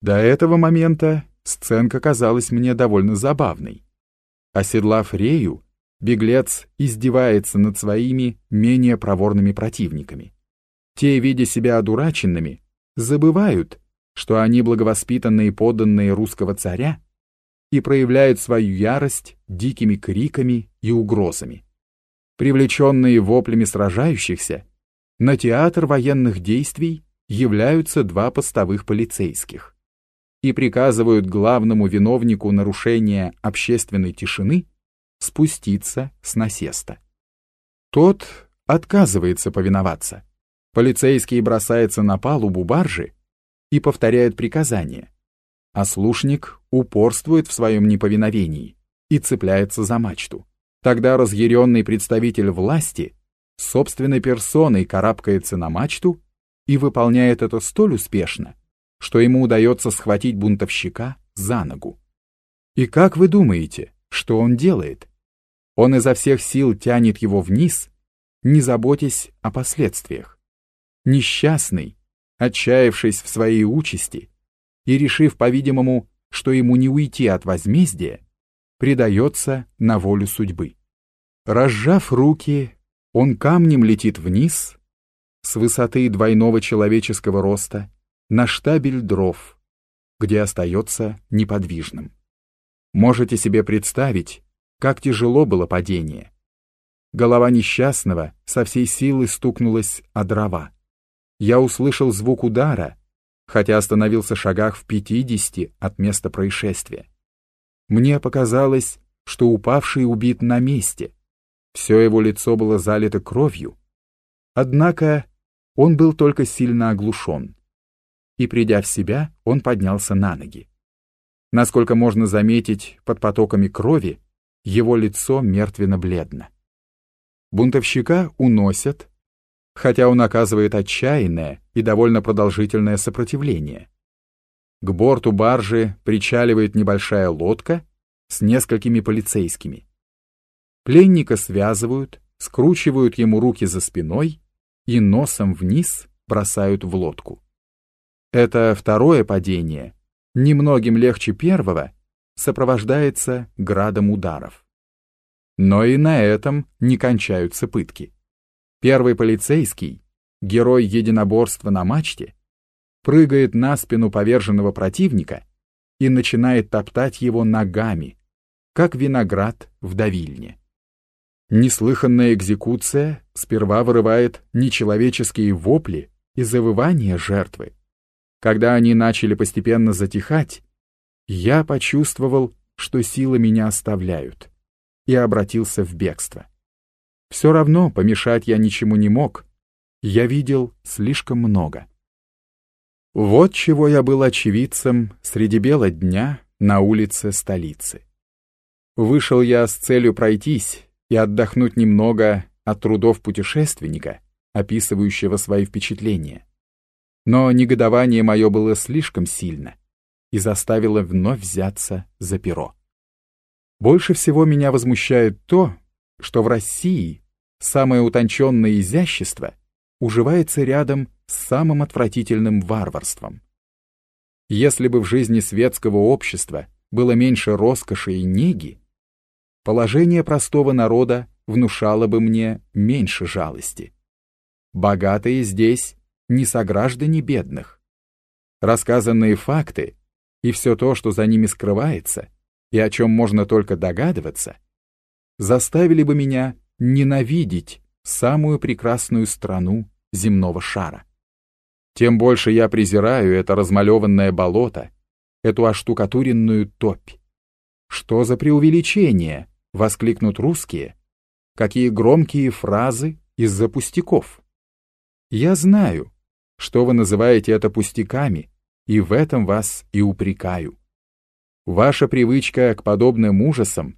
До этого момента сценка казалась мне довольно забавной. Оседлав Рею, беглец издевается над своими менее проворными противниками. Те, видя себя одураченными, забывают, что они благовоспитанные подданные русского царя и проявляют свою ярость дикими криками и угрозами. Привлеченные воплями сражающихся, на театр военных действий являются два постовых полицейских и приказывают главному виновнику нарушения общественной тишины спуститься с насеста. Тот отказывается повиноваться. Полицейский бросается на палубу баржи и повторяет приказание, а слушник упорствует в своем неповиновении и цепляется за мачту. Тогда разъяренный представитель власти собственной персоной карабкается на мачту и выполняет это столь успешно, что ему удается схватить бунтовщика за ногу. И как вы думаете, что он делает? Он изо всех сил тянет его вниз, не заботясь о последствиях. Несчастный, отчаявшись в своей участи и решив, по-видимому, что ему не уйти от возмездия, предается на волю судьбы. Разжав руки, он камнем летит вниз, с высоты двойного человеческого роста, на штабель дров, где остается неподвижным. Можете себе представить, как тяжело было падение. Голова несчастного со всей силы стукнулась о дрова. Я услышал звук удара, хотя остановился в шагах в пятидесяти от места происшествия. Мне показалось, что упавший убит на месте. Все его лицо было залито кровью. Однако он был только сильно оглушен и, придя в себя, он поднялся на ноги. Насколько можно заметить под потоками крови, его лицо мертвенно-бледно. Бунтовщика уносят, хотя он оказывает отчаянное и довольно продолжительное сопротивление. К борту баржи причаливает небольшая лодка с несколькими полицейскими. Пленника связывают, скручивают ему руки за спиной и носом вниз бросают в лодку. Это второе падение, немногим легче первого, сопровождается градом ударов. Но и на этом не кончаются пытки. Первый полицейский, герой единоборства на мачте, прыгает на спину поверженного противника и начинает топтать его ногами, как виноград в давильне. Неслыханная экзекуция сперва вырывает нечеловеческие вопли и завывания жертвы, когда они начали постепенно затихать, я почувствовал, что силы меня оставляют, и обратился в бегство. Все равно помешать я ничему не мог, я видел слишком много. Вот чего я был очевидцем среди бела дня на улице столицы. Вышел я с целью пройтись и отдохнуть немного от трудов путешественника, описывающего свои впечатления. Но негодование мое было слишком сильно и заставило вновь взяться за перо. Больше всего меня возмущает то, что в России самое утонченное изящество уживается рядом с самым отвратительным варварством. Если бы в жизни светского общества было меньше роскоши и неги, положение простого народа внушало бы мне меньше жалости. Богатые здесь не сограждане бедных. Рассказанные факты и все то, что за ними скрывается, и о чем можно только догадываться, заставили бы меня ненавидеть самую прекрасную страну земного шара. Тем больше я презираю это размалеванное болото, эту оштукатуренную топь. Что за преувеличение, воскликнут русские, какие громкие фразы из-за пустяков. Я знаю, что вы называете это пустяками, и в этом вас и упрекаю. Ваша привычка к подобным ужасам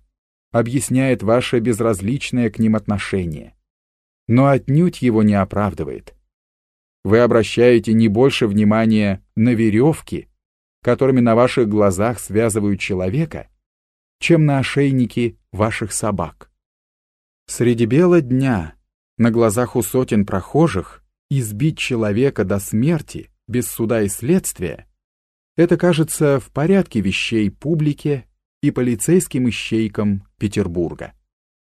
объясняет ваше безразличное к ним отношение, но отнюдь его не оправдывает. Вы обращаете не больше внимания на веревки, которыми на ваших глазах связывают человека, чем на ошейники ваших собак. Среди бела дня, на глазах у сотен прохожих, избить человека до смерти без суда и следствия, Это кажется в порядке вещей публике и полицейским ищейкам Петербурга.